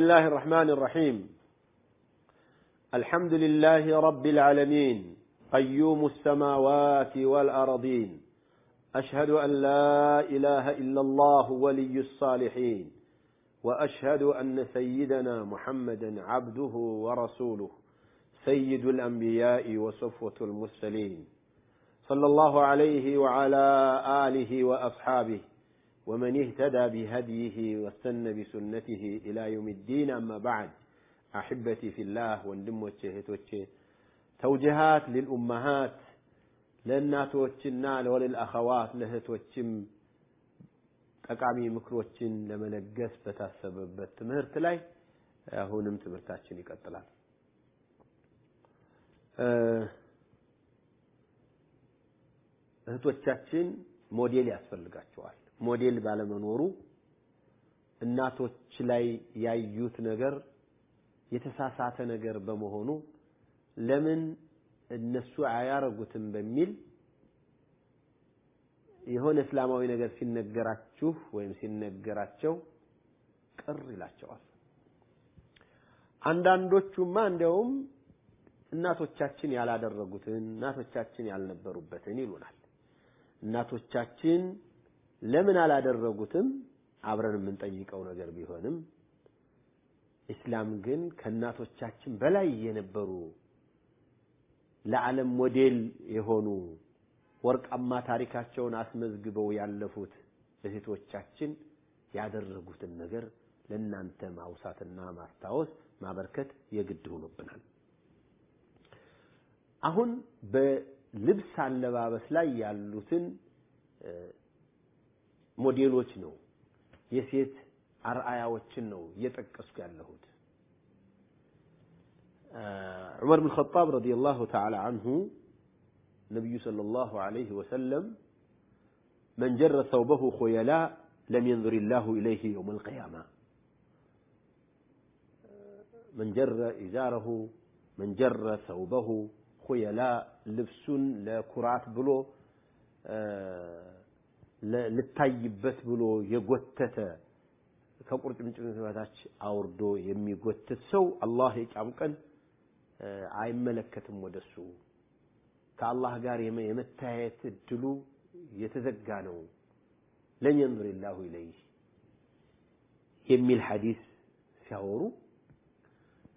الله الرحمن الرحيم الحمد لله رب العالمين قيوم السماوات والأرضين أشهد أن لا إله إلا الله ولي الصالحين وأشهد أن سيدنا محمدا عبده ورسوله سيد الأنبياء وصفوة المرسلين صلى الله عليه وعلى آله وأصحابه ومن اهتدى بهديه واستنى بسنته إلى يوم الدين أما بعد أحبتي في الله ወንድሞቼ እህቶቼ ተውጅሃት ሊልኡመሃት ለእናቶችና ለወልል አኸዋት ለእህቶችም ጠቃሚ ምክሮችን ለመለገስ በታሰበበት ትምህርት ላይ አሁንም ትምህርታችን ይቀጥላል እህቶቻችን ሞዴል ያስፈልጋቸዋል ሞዴል ባለመኖሩ እናቶች ላይ ያዩት ነገር የተሳሳተ ነገር በመሆኑ ለምን እነሱ አያረጉትም በሚል የሆነ እስላማዊ ነገር ሲነገራችሁ ወይም ሲነገራቸው ቅር ይላቸዋል። አንዳንዶቹማ እንዲያውም እናቶቻችን ያላደረጉትን እናቶቻችን ያልነበሩበትን ይሉናል። እናቶቻችን ለምን አላደረጉትም አብረን የምንጠይቀው ነገር ቢሆንም ኢስላም ግን ከእናቶቻችን በላይ የነበሩ ለዓለም ሞዴል የሆኑ ወርቃማ ታሪካቸውን አስመዝግበው ያለፉት እህቶቻችን ያደረጉትን ነገር ለእናንተ ማውሳትና ማስታወስ ማበርከት የግድ ሆኖብናል። አሁን በልብስ አለባበስ ላይ ያሉትን ሞዴሎች ነው የሴት አርአያዎችን ነው እየጠቀስኩ ያለሁት። ዑመር ብን ኸጣብ ረዲየላሁ ተዓላ አንሁ ነቢዩ ሰለላሁ ዐለይሂ ወሰለም መን ጀረ ሰውበሁ ኹየላ ለም የንዙር ላሁ ኢለይህ የውም አልቅያማ መን ጀረ ኢዛረሁ መን ጀረ ሰውበሁ ኹየላ ልብሱን ለኩራት ብሎ ልታይበት ብሎ የጎተተ ከቁርጭምጭሚት በታች አውርዶ የሚጎትት ሰው አላህ የቂያም ቀን አይመለከትም ወደሱ። ከአላህ ጋር የመታየት እድሉ የተዘጋ ነው። ለን የንዙር ላሁ ኢለይህ የሚል ሐዲስ ሲያወሩ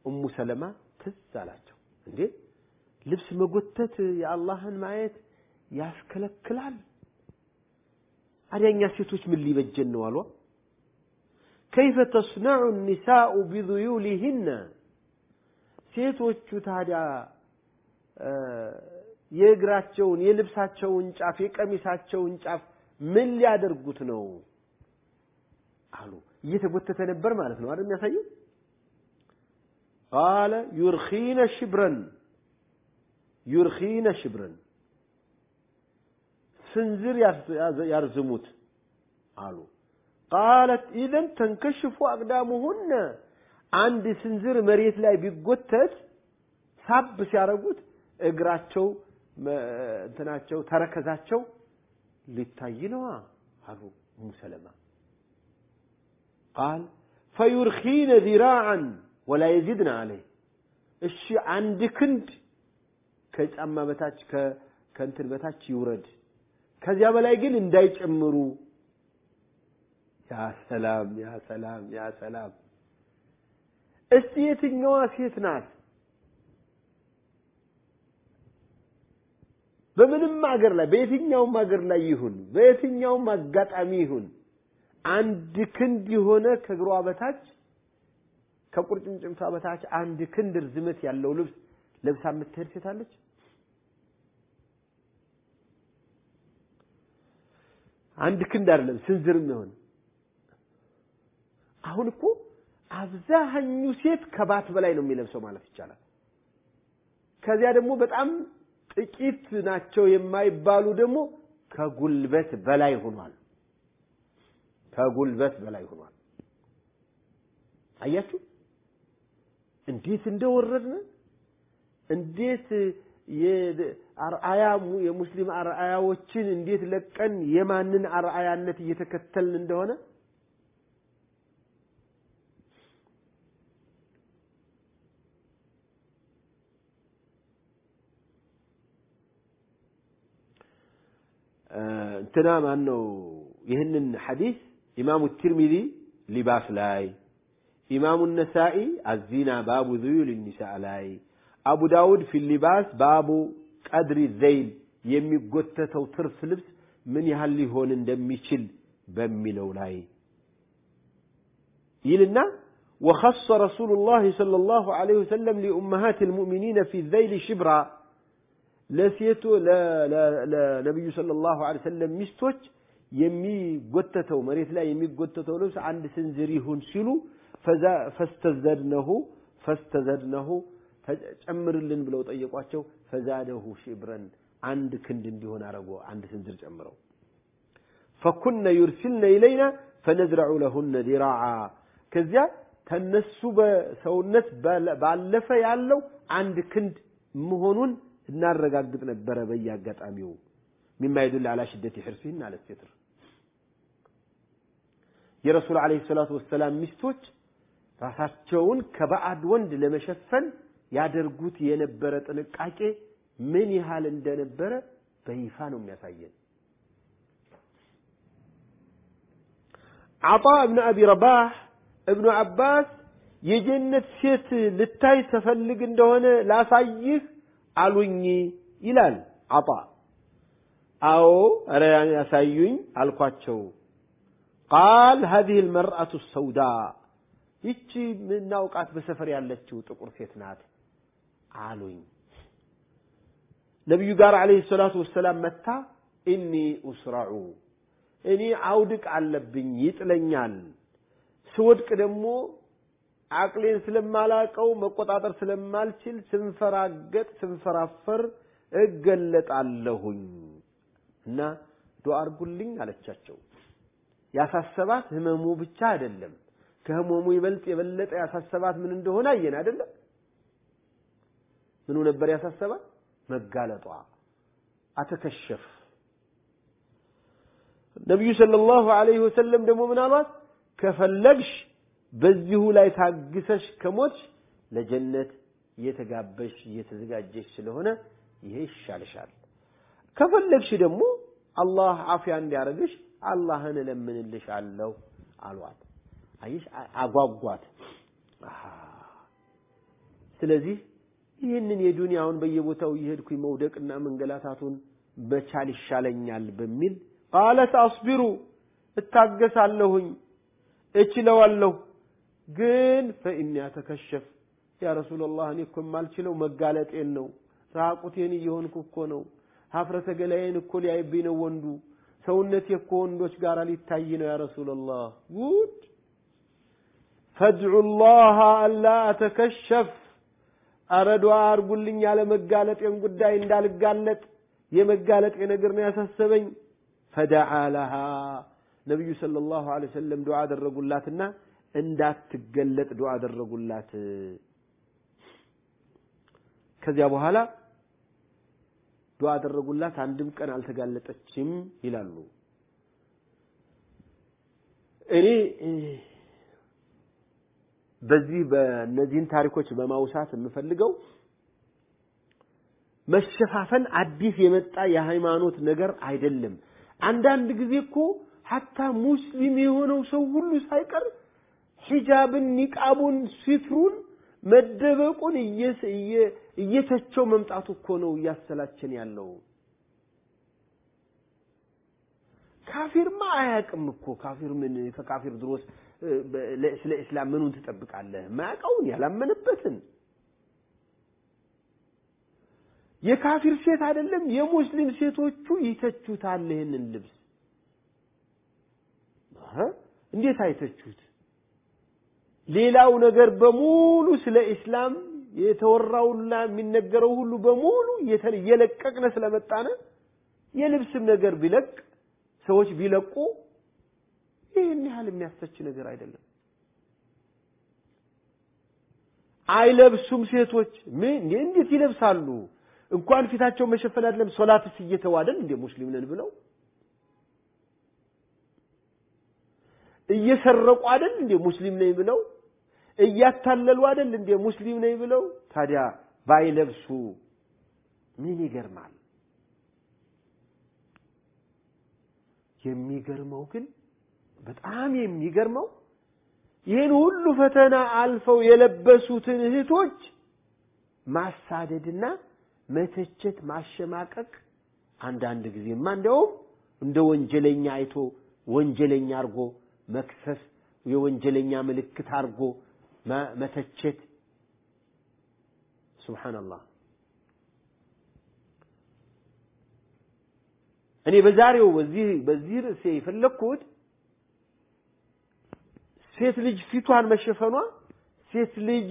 እሙ ሰለማ ትዝ አላቸው። እንዴ! ልብስ መጎተት የአላህን ማየት ያስከለክላል አዲያኛ ሴቶች ምን ሊበጀን ነው አሏ። ከይፈ ተስነዑ ኒሳኡ ቢዙዩሊህነ ሴቶቹ ታዲያ የእግራቸውን የልብሳቸውን ጫፍ የቀሚሳቸውን ጫፍ ምን ሊያደርጉት ነው አሉ። እየተጎተተ ነበር ማለት ነው አይደል የሚያሳየው? ቃለ ዩርኺነ ሽብረን ዩርኺነ ሽብረን። ስንዝር ያርዝሙት አሉ። ቃለት ኢዘን ተንከሽፉ አቅዳሙሁነ አንድ ስንዝር መሬት ላይ ቢጎተት ሳብ ሲያደርጉት እግራቸው እንትናቸው ተረከዛቸው ሊታይ ነዋ አሉ ኡሙ ቃል ፈዩርኺነ ዚራዓን ወላ የዚድነ አለይ። እሺ አንድ ክንድ ከጫማ በታች ከእንትን በታች ይውረድ ከዚያ በላይ ግን እንዳይጨምሩ። ያ ሰላም ያ ሰላም ያ ሰላም! እስቲ የትኛዋ ሴት ናት? በምንም ሀገር ላይ በየትኛውም ሀገር ላይ ይሁን በየትኛውም አጋጣሚ ይሁን አንድ ክንድ የሆነ ከእግሯ በታች ከቁርጭምጭምቷ በታች አንድ ክንድ ርዝመት ያለው ልብስ ለብሳ የምትሄድ ሴት አለች? አንድ ክንድ አይደለም ስንዝርም ይሆን አሁን እኮ አብዛኛው ሴት ከባት በላይ ነው የሚለብሰው ማለት ይቻላል። ከዚያ ደግሞ በጣም ጥቂት ናቸው የማይባሉ ደግሞ ከጉልበት በላይ ሆኗል። ከጉልበት በላይ ሆኗል። አያችሁ እንዴት እንደወረድን እንዴት የአርአያ የሙስሊም አርአያዎችን እንዴት ለቀን የማንን አርአያነት እየተከተልን እንደሆነ? እንትና ማን ነው ይህንን ሐዲስ ኢማሙ ትርሚዚ ሊባስ ላይ ኢማሙ ነሳኢ አዚና ባቡ ዙዩል ኒሳ ላይ አቡ ዳውድ ፊ ሊባስ ባቡ ቀድሪ ዘይል የሚጎተተው ትርፍ ልብስ ምን ያህል ሊሆን እንደሚችል በሚለው ላይ ይልና وخص رسول الله صلى الله عليه وسلم لأمهات المؤمنين في الذيل شبرا ለሴቱ ለነቢዩ ሰለላሁ ዐለይሂ ወሰለም ሚስቶች የሚጎተተው መሬት ላይ የሚጎተተው ልብስ አንድ ስንዝር ይሁን ሲሉ ፈስተዘድነሁ ፈስተዘድነሁ ጨምርልን ብለው ጠየቋቸው። ፈዛደሁ ሽብረን አንድ ክንድ እንዲሆን አረጎ አንድ ስንዝር ጨምረው። ፈኩነ ዩርሲልነ ኢለይና ፈነዝረዑ ለሁነ ዲራዓ ከዚያ ከነሱ በሰውነት ባለፈ ያለው አንድ ክንድ መሆኑን እናረጋግጥ ነበረ በየአጋጣሚው። ሚማ ይዱል አላ ሽደት ሕርሲህን አለ ሴትር የረሱል ዓለይሂ ሰላቱ ወሰላም ሚስቶች ራሳቸውን ከባዕድ ወንድ ለመሸፈን ያደርጉት የነበረ ጥንቃቄ ምን ያህል እንደነበረ በይፋ ነው የሚያሳየን። ዓጣ እብን አቢ ረባህ እብኑ አባስ የጀነት ሴት ልታይ ተፈልግ እንደሆነ ላሳይህ አሉኝ ይላል ዓጣ። አዎ ኧረ ያሳዩኝ አልኳቸው። ቃል ሀዚህ ልመርአቱ ሰውዳ ይቺ ምናውቃት በሰፈር ያለችው ጥቁር ሴት ናት አሉኝ። ነቢዩ ጋር ዓለይሂ ሰላቱ ወሰላም መታ ኢኒ ኡስራዑ እኔ አውድቅ አለብኝ ይጥለኛል። ስወድቅ ደግሞ አቅሌን ስለማላቀው መቆጣጠር ስለማልችል ስንፈራገጥ ስንፈራፈር እገለጣለሁኝ እና ዱዓ አርጉልኝ አለቻቸው። ያሳሰባት ህመሙ ብቻ አይደለም። ከህመሙ ይበልጥ የበለጠ ያሳሰባት ምን እንደሆነ አየን አይደለም? ምኑ ነበር ያሳሰባት? መጋለጧ። አተከሸፍ ነቢዩ ሰለላሁ ዐለይሂ ወሰለም ደግሞ ምን አሏት? ከፈለግሽ በዚሁ ላይ ታግሰሽ ከሞች ለጀነት እየተጋበሽ እየተዘጋጀሽ ስለሆነ ይሄ ይሻልሻል። ከፈለግሽ ደግሞ አላህ አፍያ እንዲያደርግሽ አላህን እለምንልሻለሁ አሏት። አይሽ አጓጓት። ስለዚህ ይህንን የዱንያውን በየቦታው እየሄድኩኝ መውደቅና መንገላታቱን መቻል ይሻለኛል በሚል ቃለት አስቢሩ እታገሳለሁኝ እችለዋለሁ። ግን ፈኢኒ አተከሸፍ ያ ረሱላላህ እኔ እኮ የማልችለው መጋለጤን ነው ራቁቴን እየሆንኩ እኮ ነው። ሀፍረተ ገላዬን እኮ ሊያይብኝ ነው ወንዱ። ሰውነቴ እኮ ወንዶች ጋር ሊታይ ነው ያ ረሱላላህ ጉድ ፈድዑ ላህ አላ አተከሸፍ አረ ዱዓ አርጉልኝ ያለ መጋለጤን ጉዳይ እንዳልጋለጥ የመጋለጤ ነገር ነው ያሳሰበኝ። ፈደዓ ለሃ። ነቢዩ ሰለላሁ ዐለይሂ ወሰለም ዱዓ አደረጉላትና እንዳትገለጥ ዱዓ አደረጉላት። ከዚያ በኋላ ዱዓ አደረጉላት አንድም ቀን አልተጋለጠችም ይላሉ። እኔ በዚህ በእነዚህን ታሪኮች በማውሳት የምፈልገው መሸፋፈን አዲስ የመጣ የሃይማኖት ነገር አይደለም። አንዳንድ ጊዜ እኮ ሀታ ሙስሊም የሆነው ሰው ሁሉ ሳይቀር ሒጃብን ኒቃቡን ሲትሩን መደበቁን እየተቸው መምጣቱ እኮ ነው እያሰላችን ያለው። ካፊርማ አያውቅም እኮ ካፊር ምን ከካፊር ድሮስ ስለ እስላም ምኑን ትጠብቃለህ? ማያውቀውን ያላመነበትን። የካፊር ሴት አይደለም የሙስሊም ሴቶቹ ይተቹታል ይህንን ልብስ። እንዴት አይተችሁት? ሌላው ነገር በሙሉ ስለ ኢስላም የተወራውና የሚነገረው ሁሉ በሙሉ እየለቀቅነ ስለመጣነ የልብስም ነገር ቢለቅ ሰዎች ቢለቁ ይህን ያህል የሚያስተች ነገር አይደለም። አይለብሱም ሴቶች ምን እንዴት ይለብሳሉ? እንኳን ፊታቸው መሸፈን አይደለም ሶላትስ እየተዋደን እንደ ሙስሊም ነን ብለው እየሰረቁ አይደል እንደ ሙስሊም ነኝ ብለው እያታለሉ አይደል እንደ ሙስሊም ነኝ ብለው ታዲያ ባይለብሱ ምን ይገርማል? የሚገርመው ግን በጣም የሚገርመው ይህን ሁሉ ፈተና አልፈው የለበሱትን እህቶች ማሳደድና መተቸት፣ ማሸማቀቅ አንዳንድ ጊዜማ እንዲያውም እንደ ወንጀለኛ አይቶ ወንጀለኛ አድርጎ መክሰስ፣ የወንጀለኛ ምልክት አድርጎ መተቸት። ሱብሓነላህ። እኔ በዛሬው በዚህ በዚህ ርዕሴ የፈለግኩት ሴት ልጅ ፊቷን መሸፈኗ፣ ሴት ልጅ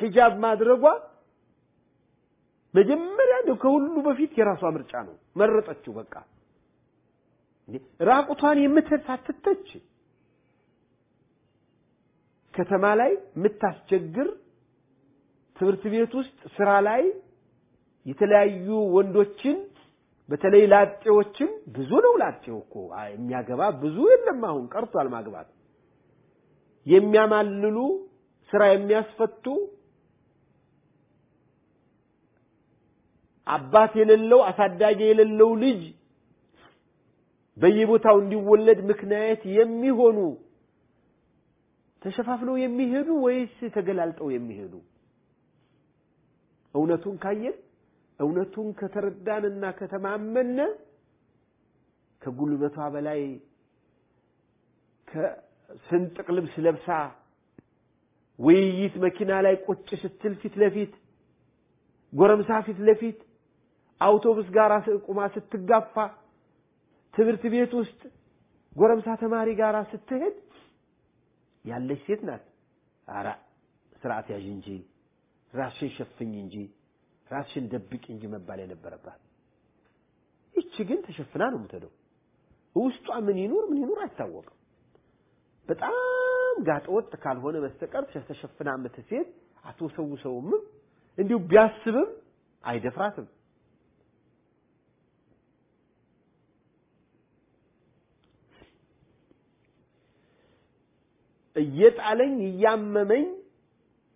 ሒጃብ ማድረጓ መጀመሪያ እንደው ከሁሉ በፊት የራሷ ምርጫ ነው። መረጠችው። በቃ ራቁቷን የምትሳትተች ከተማ ላይ የምታስቸግር ትምህርት ቤት ውስጥ ስራ ላይ የተለያዩ ወንዶችን በተለይ ላጤዎችን ብዙ ነው። ላጤው እኮ የሚያገባ ብዙ የለም። አሁን ቀርቷል ማግባት። የሚያማልሉ ስራ የሚያስፈቱ አባት የሌለው አሳዳጊ የሌለው ልጅ በየቦታው እንዲወለድ ምክንያት የሚሆኑ ተሸፋፍነው የሚሄዱ ወይስ ተገላልጠው የሚሄዱ? እውነቱን ካየን እውነቱን ከተረዳንና ከተማመነ ከጉልበቷ በላይ ከስንጥቅ ልብስ ለብሳ ውይይት መኪና ላይ ቁጭ ስትል ፊት ለፊት ጎረምሳ ፊት ለፊት አውቶቡስ ጋር ቁማ ስትጋፋ ትምህርት ቤት ውስጥ ጎረምሳ ተማሪ ጋር ስትሄድ ያለች ሴት ናት። አራ ስርዓት ያዥ እንጂ ራስሽን ሸፍኝ እንጂ ራስሽን ደብቅ እንጂ መባል የነበረባት። ይቺ ግን ተሸፍና ነው የምትሄደው። ውስጧ ምን ይኑር ምን ይኑር አይታወቅም። በጣም ጋጠወጥ ካልሆነ በስተቀር ተሸፍና የምትሴት አትወሰውሰውም። እንዲሁ ቢያስብም አይደፍራትም። እየጣለኝ እያመመኝ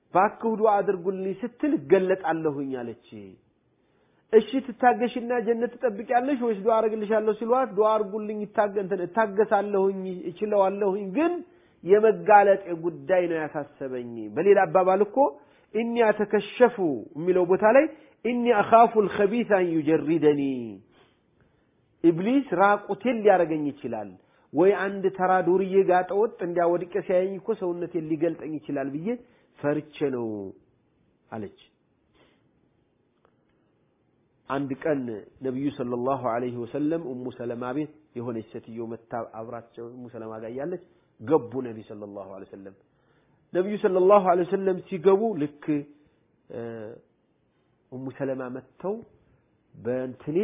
እባክህ ዱዓ አድርጉልኝ ስትል እገለጣለሁኝ አለች። እሺ ትታገሽና ጀነት ትጠብቂያለሽ ወይስ ዱዓ አደርግልሻለሁ ሲሏት ዱዓ አድርጉልኝ እታገሳለሁኝ እችለዋለሁኝ፣ ግን የመጋለጥ ጉዳይ ነው ያሳሰበኝ። በሌላ አባባል እኮ إني أتكشف የሚለው ቦታ ላይ إني أخاف الخبيث أن يجردني ኢብሊስ ራቁቴን ሊያደርገኝ ይችላል ወይ አንድ ተራ ዱርዬ ጋጠ ወጥ እንዲያው ወድቄ ሲያየኝ እኮ ሰውነቴን ሊገልጠኝ ይችላል ብዬ ፈርቼ ነው አለች። አንድ ቀን ነቢዩ ሰለላሁ ዐለይሂ ወሰለም ኡሙ ሰለማ ቤት የሆነች ሴትዮ መታ አብራቸው ኡሙ ሰለማ ጋር እያለች ገቡ። ነቢ ሰለላሁ ዐለይሂ ወሰለም ነቢዩ ሰለላሁ ዐለይሂ ወሰለም ሲገቡ ልክ ኡሙ ሰለማ መጥተው በእንትኔ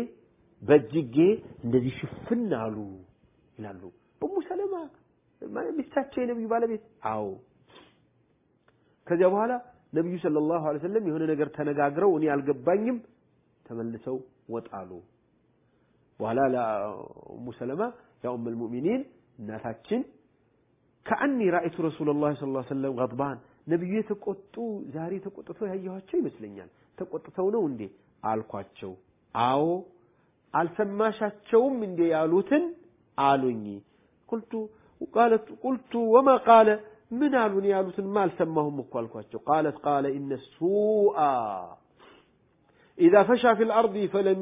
በእጅጌ እንደዚህ ሽፍን አሉ ይላሉ። ኡሙ ሰለማ ሚስታቸው የነቢዩ ባለቤት? አዎ። ከዚያ በኋላ ነቢዩ ሰለላሁ ዐለይሂ ወሰለም የሆነ ነገር ተነጋግረው እኔ አልገባኝም ተመልሰው ወጣሉ። በኋላ ለኡሙ ሰለማ ያ ኡመል ሙእሚኒን እናታችን ከአኒ ራእይቱ ረሱለላህ ሰለላሁ ዐለይሂ ወሰለም ገድባን ነቢዩ የተቆጡ ዛሬ ተቆጥተው ያየኋቸው ይመስለኛል። ተቆጥተው ነው እንዴ አልኳቸው። አዎ አልሰማሻቸውም እንዴ ያሉትን አሉኝ። ቁልቱ ቃለት ቁልቱ ወማ ቃለ ምን አሉን ያሉትንማ አልሰማሁም እኮ አልኳቸው። ቃለት ቃለ ኢነ ሱአ ኢዛ ፈሻ ፊ ልአርድ ፈለም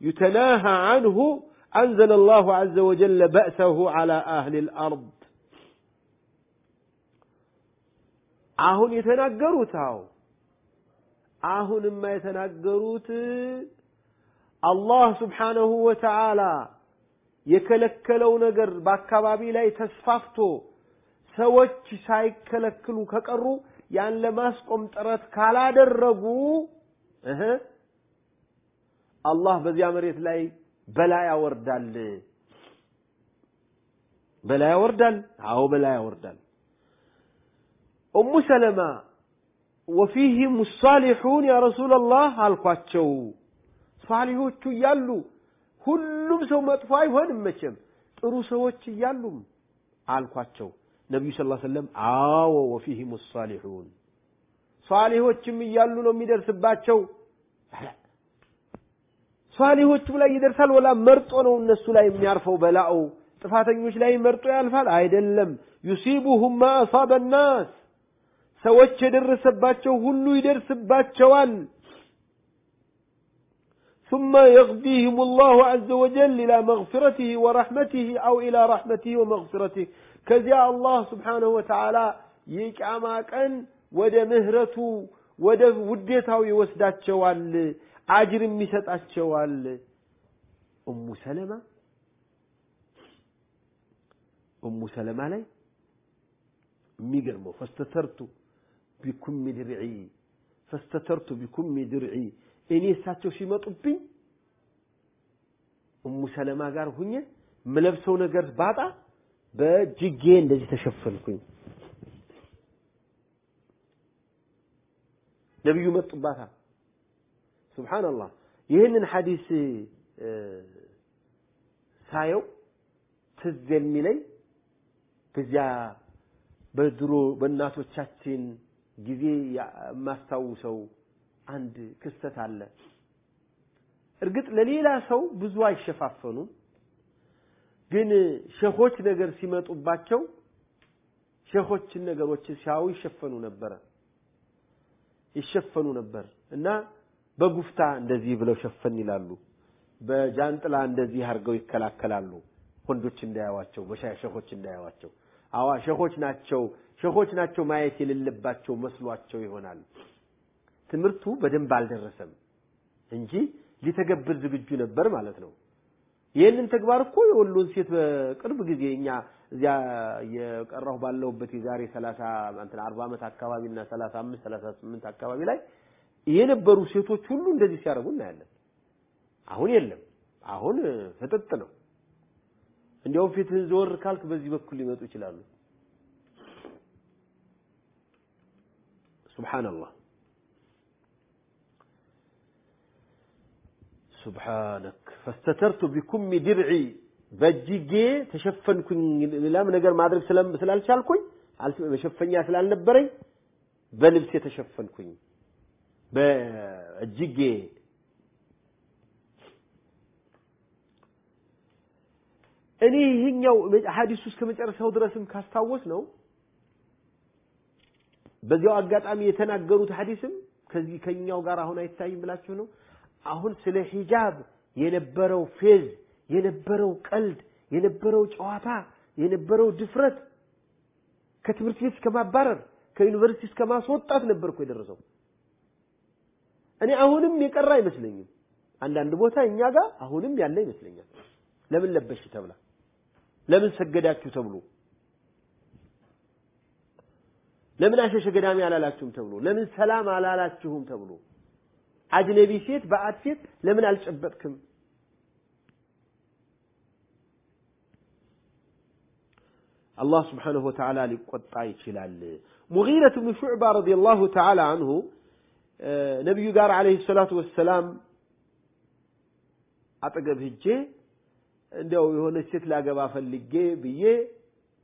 ዩተናሃ አንሁ አንዘለ አላሁ ዐዘ ወጀለ በእሰሁ ዐላ አህሊ ልአርድ አሁን የተናገሩት አዎ አሁንማ የተናገሩት አላህ ስብሓነሁ ወተዓላ የከለከለው ነገር በአካባቢ ላይ ተስፋፍቶ ሰዎች ሳይከለክሉ ከቀሩ ያን ለማስቆም ጥረት ካላደረጉ እህ አላህ በዚያ መሬት ላይ በላ ያወርዳል። በላ ያወርዳል። አዎ በላ ያወርዳል። ኡሙ ሰለማ ወፊህም ሳሊሑን ያ ረሱላላህ አልኳቸው። ሳሊሖቹ እያሉ ሁሉም ሰው መጥፎ አይሆንም መቼም ጥሩ ሰዎች እያሉም አልኳቸው። ነቢዩ ስ ሰለም አዎ ወፊህም ሳሊሑን ሳሊሖችም እያሉ ነው የሚደርስባቸው። ሳሊሖቹም ላይ ይደርሳል። ወላ መርጦ ነው እነሱ ላይ የሚያርፈው በላኡ ጥፋተኞች ላይ መርጦ ያልፋል አይደለም። ዩሲቡሁም ማ አሳበ ናስ ሰዎች የደረሰባቸው ሁሉ ይደርስባቸዋል። ثم يغديهم الله عز وجل إلى مغفرته ورحمته أو إلى رحمته ومغفرته كذا الله سبحانه وتعالى يقام كان ወደ ምህረቱ ወደ ውዴታው ይወስዳቸዋል አጅርም ይሰጣቸዋል ኡሙ ሰለማ ኡሙ ሰለማ ላይ የሚገርመው ፈስተተርቱ ቢኩሚ ድርዒ ፈስተተርቱ ቢኩሚ ድርዒ እኔ እሳቸው ሲመጡብኝ ኡሙ ሰለማ ጋር ሁኜ ምለብሰው ነገር ባጣ በእጅጌ እንደዚህ ተሸፈንኩኝ። ነቢዩ መጡባታ። ሱብሓነላህ ይህንን ሐዲስ ሳየው ትዝ የሚለኝ በዚያ በድሮ በእናቶቻችን ጊዜ የማስታውሰው አንድ ክስተት አለ። እርግጥ ለሌላ ሰው ብዙ አይሸፋፈኑም፣ ግን ሸኾች ነገር ሲመጡባቸው ሸኾችን ነገሮች ሲያዩ ይሸፈኑ ነበረ። ይሸፈኑ ነበር እና በጉፍታ እንደዚህ ብለው ሸፈን ይላሉ። በጃንጥላ እንደዚህ አድርገው ይከላከላሉ። ወንዶች እንዳያዋቸው፣ ሸኾች እንዳያዋቸው። አዋ ሸኾች ናቸው ሸኾች ናቸው ማየት የሌለባቸው መስሏቸው ይሆናል። ትምህርቱ በደንብ አልደረሰም እንጂ ሊተገብር ዝግጁ ነበር ማለት ነው። ይህንን ተግባር እኮ የወሎን ሴት በቅርብ ጊዜ እኛ እዚያ የቀራሁ ባለሁበት የዛሬ 30 እንትን 40 ዓመት አካባቢና 35 38 አካባቢ ላይ የነበሩ ሴቶች ሁሉ እንደዚህ ሲያደርጉ እናያለን። አሁን የለም። አሁን ፍጥጥ ነው። እንዲያውም ፊትህን ዘወር ካልክ በዚህ በኩል ሊመጡ ይችላሉ። ሱብሃንአላህ ሱብሃነክ ፈስተተርቱ ቢኩሚ ድርዒ በእጅጌ ተሸፈንኩኝ። ሌላም ነገር ማድረግ ስላልቻልኩኝ መሸፈኛ ስላልነበረኝ በልብሴ ተሸፈንኩኝ። በእጅጌ እኔ ይህኛው ሐዲሱ እስከ መጨረሻው ድረስም ካስታወስ ነው በዚያው አጋጣሚ የተናገሩት ሐዲስም ከዚህ ከኛው ጋር አሁን አይታይም ብላችሁ ነው። አሁን ስለ ሂጃብ የነበረው ፌዝ የነበረው ቀልድ የነበረው ጨዋታ የነበረው ድፍረት ከትምህርት ቤት እስከ ማባረር ከዩኒቨርሲቲ እስከ ማስወጣት ነበር እኮ የደረሰው። እኔ አሁንም የቀረ አይመስለኝም። አንዳንድ ቦታ እኛ ጋር አሁንም ያለ ይመስለኛል። ለምን ለበሽ ተብላ፣ ለምን ሰገዳችሁ ተብሎ፣ ለምን አሸሸ ገዳሚ አላላችሁም ተብሎ፣ ለምን ሰላም አላላችሁም ተብሎ፣ አጅነቢ ሴት በአድ ሴት ለምን አልጨበጥክም? አላህ ስብሓነሁ ወተዓላ ሊቆጣ ይችላል። ሙጊረት ብኑ ሹዕባ ረዲየላሁ ተዓላ አንሁ ነቢዩ ጋር ዓለይሂ ሰላቱ ወሰላም አጠገብ ሂጄ እንዲያው የሆነች ሴት ላገባ ፈልጌ ብዬ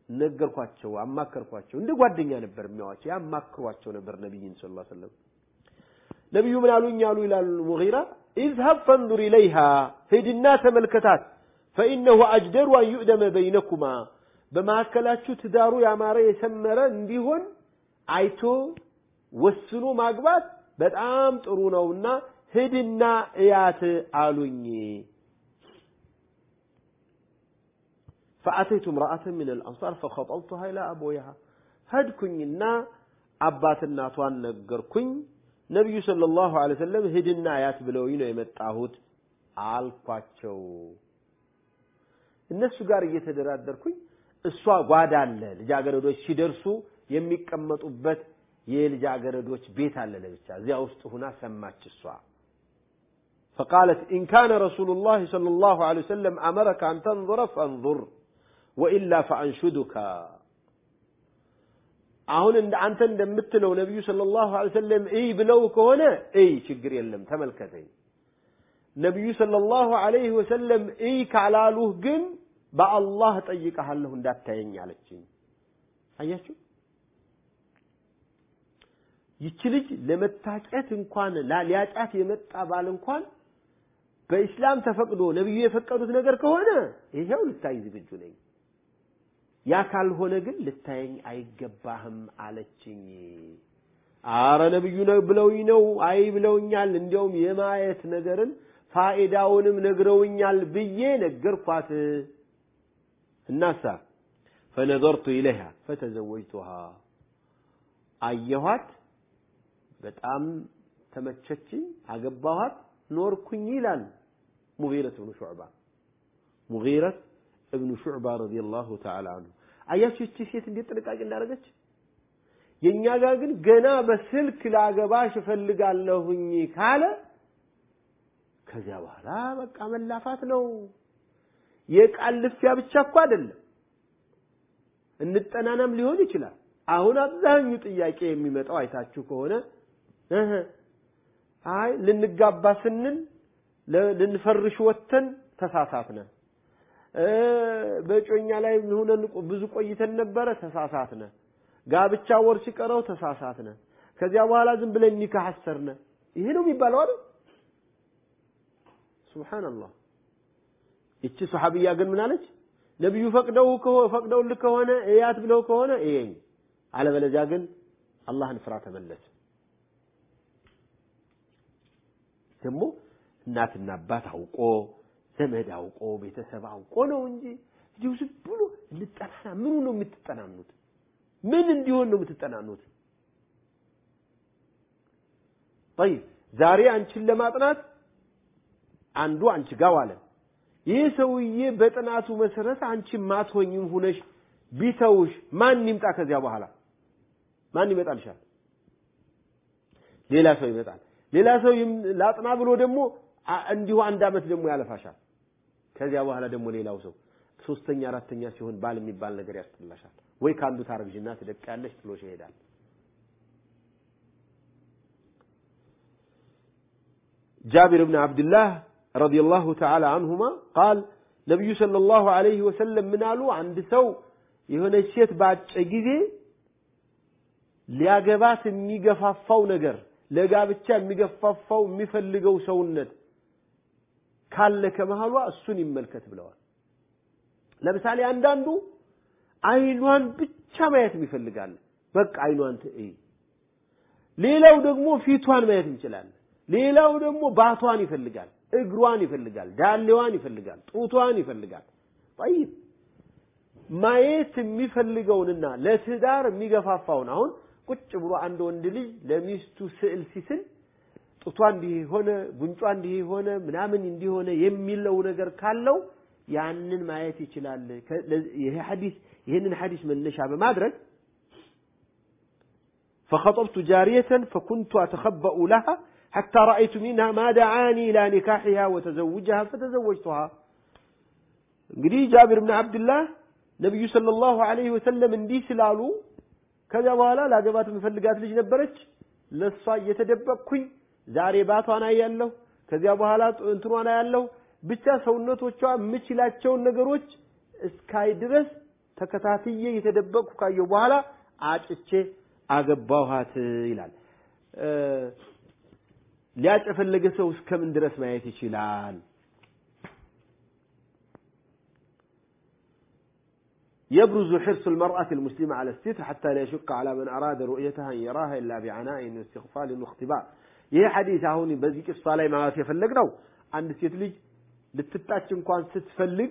ነገርኳቸው፣ አማከርኳቸው። እንደ ጓደኛ ነበር የሚያዋቸው፣ ያማክሯቸው ነበር ነቢይን ሰለላሁ ዐለይሂ ወሰለም። ነቢዩ ምን አሉኝ አሉ ይላሉ ሙጊራ ኢዝሀብ ፈንዙር ኢለይሃ ሂድና ተመልከታት፣ ፈኢነሁ አጅደሩ አን ዩዕደመ በይነኩማ በመካከላችሁ ትዳሩ ያማረ የሰመረ እንዲሆን አይቶ ወስኖ ማግባት በጣም ጥሩ ነውና ሂድና እያት አሉኝ። ፈአተይቱ እምረአተን ሚነል አንሳር ፈኸጠብቱሃ ኢላ አቦይሃ ሄድኩኝና አባት እናቷን ነገርኩኝ። ነቢዩ ሰለላሁ ዐለይሂ ወሰለም ሂድና አያት ብለውኝ ነው የመጣሁት አልኳቸው። እነሱ ጋር እየተደራደርኩኝ እሷ ጓዳ አለ ልጃገረዶች ሲደርሱ የሚቀመጡበት የልጃገረዶች ቤት አለ ለብቻ እዚያ ውስጥ ሁና ሰማች እሷ فقالت إن كان رسول الله صلى الله عليه وسلم أمرك أن تنظر فانظر وإلا فأنشدك አሁን እንደ አንተ እንደምትለው ነቢዩ ሰለላሁ ዐለይሂ ወሰለም እይ ብለው ከሆነ እይ ችግር የለም ተመልከተኝ ነቢዩ ሰለላሁ ዐለይሂ ወሰለም እይ ካላሉህ ግን በአላህ እጠይቅሃለሁ እንዳታየኝ አለችኝ አያችሁ ይቺ ልጅ ለመታጨት እንኳን ሊያጫት የመጣ ባል እንኳን በኢስላም ተፈቅዶ ነቢዩ የፈቀዱት ነገር ከሆነ ይሄው ልታይ ዝግጁ ነኝ። ያ ካልሆነ ግን ልታየኝ አይገባህም አለችኝ። አረ ነብዩ ነው ብለውኝ ነው አይ ብለውኛል እንዲያውም የማየት ነገርን ፋይዳውንም ነግረውኛል ብዬ ነገርኳት። እናሳ ፈነዘርቱ ኢለይሃ ፈተዘወጅቱሃ አየኋት በጣም ተመቸችኝ አገባኋት ኖርኩኝ ይላል ሙጊረት ብኑ ሹዕባ። ሙጊረት እብኑ ሹዕባ ረዲየላሁ ተዓላ አንሁ። አያችሁ እቺ ሴት እንዴት ጥንቃቄ እንዳደረገች? የእኛ ጋር ግን ገና በስልክ ላገባሽ እፈልጋለሁኝ ካለ ከዚያ በኋላ በቃ መላፋት ነው። የቃል ልፊያ ብቻ እኮ አይደለም። እንጠናናም ሊሆን ይችላል። አሁን አብዛኙ ጥያቄ የሚመጣው አይታችሁ ከሆነ አይ ልንጋባ ስንል ልንፈርሽ ወተን ተሳሳትነ። በጮኛ ላይ ሆነን ብዙ ቆይተን ነበረ ተሳሳትነ። ጋብቻ ወር ሲቀረው ተሳሳትነ። ከዚያ በኋላ ዝም ብለን ኒካህ አሰርነ። ይሄ ነው የሚባለው አይደል? ሱብሃንአላህ ይቺ ሱሐቢያ ግን ምን አለች? ነብዩ ፈቅደው ፈቅደውልህ ከሆነ እያት ብለው ከሆነ እየኝ። አለበለዚያ ግን አላህን ፍራ ተመለስ ደግሞ እናትና አባት አውቆ ዘመድ አውቆ ቤተሰብ አውቆ ነው እንጂ እንዲሁ ዝም ብሎ እንጠናና ምኑ ነው የምትጠናኑት? ምን እንዲሆን ነው የምትጠናኑት? ጠይብ ዛሬ አንቺን ለማጥናት አንዱ አንቺ ጋር ዋለ። ይህ ሰውዬ በጥናቱ መሰረት አንቺ ማትሆኝም ሁነሽ ቢተውሽ ማን ይምጣ? ከዚያ በኋላ ማን ይመጣልሻል? ሌላ ሰው ይመጣል። ሌላ ሰው ላጥና ብሎ ደግሞ እንዲሁ አንድ አመት ደግሞ ያለፋሻል። ከዚያ በኋላ ደግሞ ሌላው ሰው ሶስተኛ አራተኛ ሲሆን ባል የሚባል ነገር ያስጥላሻል። ወይ ከአንዱ ታረግዥና ትደቅያለሽ ጥሎሽ ይሄዳል። ጃቢር ብን አብድላህ ረዲየላሁ ተዓላ አንሁማ ቃል ነቢዩ ሰለላሁ ዐለይሂ ወሰለም ምን አሉ? አንድ ሰው የሆነች ሴት ባጨ ጊዜ ሊያገባት የሚገፋፋው ነገር ለጋብቻ የሚገፋፋው የሚፈልገው ሰውነት ካለ ከመሃሏ እሱን ይመልከት ብለዋል። ለምሳሌ አንዳንዱ አይኗን ብቻ ማየት ይፈልጋል በቃ አይኗን ትእይ ሌላው ደግሞ ፊቷን ማየት እንችላለን ሌላው ደግሞ ባቷን ይፈልጋል እግሯን ይፈልጋል ዳሌዋን ይፈልጋል ጡቷን ይፈልጋል። ጠይብ። ማየት የሚፈልገውንና ለትዳር የሚገፋፋውን አሁን ቁጭ ብሎ አንድ ወንድ ልጅ ለሚስቱ ስዕል ሲስል ጡቷ እንዲህ ሆነ ጉንጯ እንዲህ ሆነ ምናምን እንዲሆነ የሚለው ነገር ካለው ያንን ማየት ይችላል ይሄ ሐዲስ ይህንን ሐዲስ መነሻ በማድረግ فخطبت جارية فكنت أتخبأ لها حتى رأيت منها ما دعاني إلى نكاحها وتزوجها فتزوجتها እንግዲህ ጃቢር ብን አብድላህ ነቢዩ ሰለላሁ ዐለይሂ ወሰለም እንዲህ ስላሉ ከዚያ በኋላ ላገባት የምፈልጋት ልጅ ነበረች። ለእሷ እየተደበቅኩኝ ዛሬ ባቷን አያለሁ ከዚያ በኋላ እንትኗን አያለሁ። ብቻ ሰውነቶቿ የምችላቸውን ነገሮች እስካይ ድረስ ተከታትዬ የተደበቅኩ ካየሁ በኋላ አጭቼ አገባኋት ይላል። ሊያጭ የፈለገ ሰው እስከምን ድረስ ማየት ይችላል يبرز حرص المرأة المسلمة على الستر حتى لا يشق على من أراد رؤيتها أن يراها إلا بعناء واستغفال واختباء ይህ ሐዲስ አሁን በዚህ ቅሷ ላይ ማለት የፈለግነው አንድ ሴት ልጅ ልትጣች እንኳን ስትፈልግ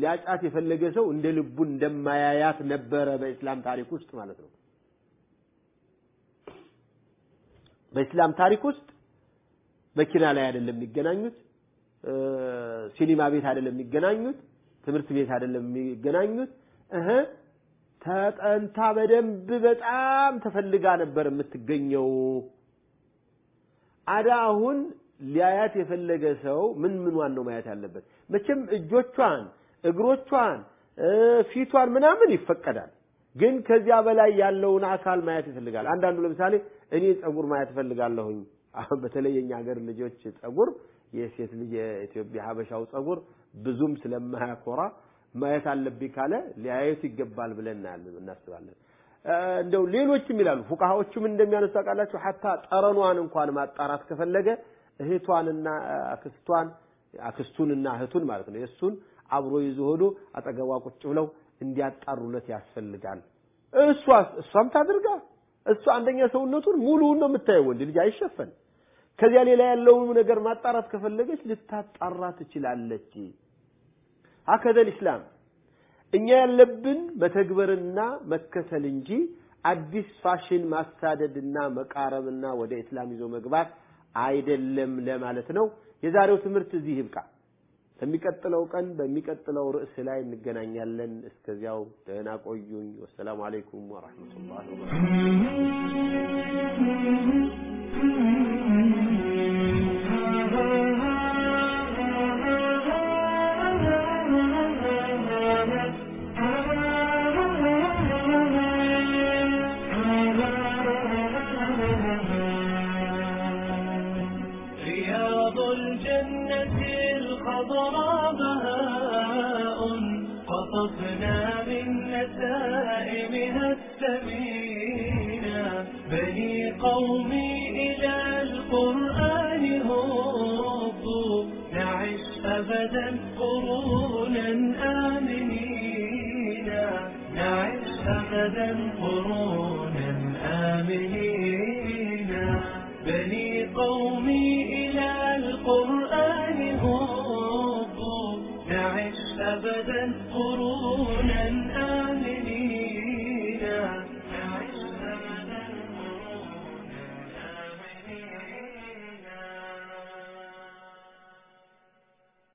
ሊያጫት የፈለገ ሰው እንደ ልቡ እንደማያያት ነበረ በእስላም ታሪክ ውስጥ ማለት ነው በእስላም ታሪክ ውስጥ መኪና ላይ አይደለም የሚገናኙት ሲኒማ ቤት አይደለም የሚገናኙት ትምህርት ቤት አይደለም የሚገናኙት እህ ተጠንታ በደንብ በጣም ተፈልጋ ነበር የምትገኘው። አዳ አሁን ሊያያት የፈለገ ሰው ምን ምኗን ነው ማየት ያለበት? መቼም እጆቿን፣ እግሮቿን፣ ፊቷን ምናምን ይፈቀዳል። ግን ከዚያ በላይ ያለውን አካል ማየት ይፈልጋል። አንዳንዱ ለምሳሌ እኔ ጸጉር ማየት እፈልጋለሁኝ። በተለይ የኛ ሀገር ልጆች ጸጉር የሴት ልጅ የኢትዮጵያ ሀበሻው ጸጉር ብዙም ስለማያኮራ ማየት አለብኝ ካለ ሊያዩት ይገባል ብለን እናስባለን። እንደው ሌሎችም ይላሉ ፉቃሃዎቹም እንደሚያነሱ ታውቃላችሁ። ሐታ ጠረኗን እንኳን ማጣራት ከፈለገ እህቷንና አክስቷን አክስቱንና እህቱን ማለት ነው የእሱን አብሮ ይዞ ሆዶ አጠገቧ ቁጭ ብለው እንዲያጣሩለት ያስፈልጋል። እሷስ እሷም ታድርጋ። እሷ አንደኛ ሰውነቱን ሙሉውን ነው የምታየው። ወንድ ልጅ አይሸፈን። ከዚያ ሌላ ያለውን ነገር ማጣራት ከፈለገች ልታጣራ ትችላለች። አከዘል ኢስላም እኛ ያለብን መተግበርና መከተል እንጂ አዲስ ፋሽን ማሳደድና መቃረብና ወደ እስላም ይዞ መግባት አይደለም ለማለት ነው። የዛሬው ትምህርት እዚህ ይብቃ። በሚቀጥለው ቀን በሚቀጥለው ርዕስ ላይ እንገናኛለን። እስከዚያው ደህና ቆዩኝ። ወሰላሙ አለይኩም ወራህመቱላሂ ወበረካቱሁ።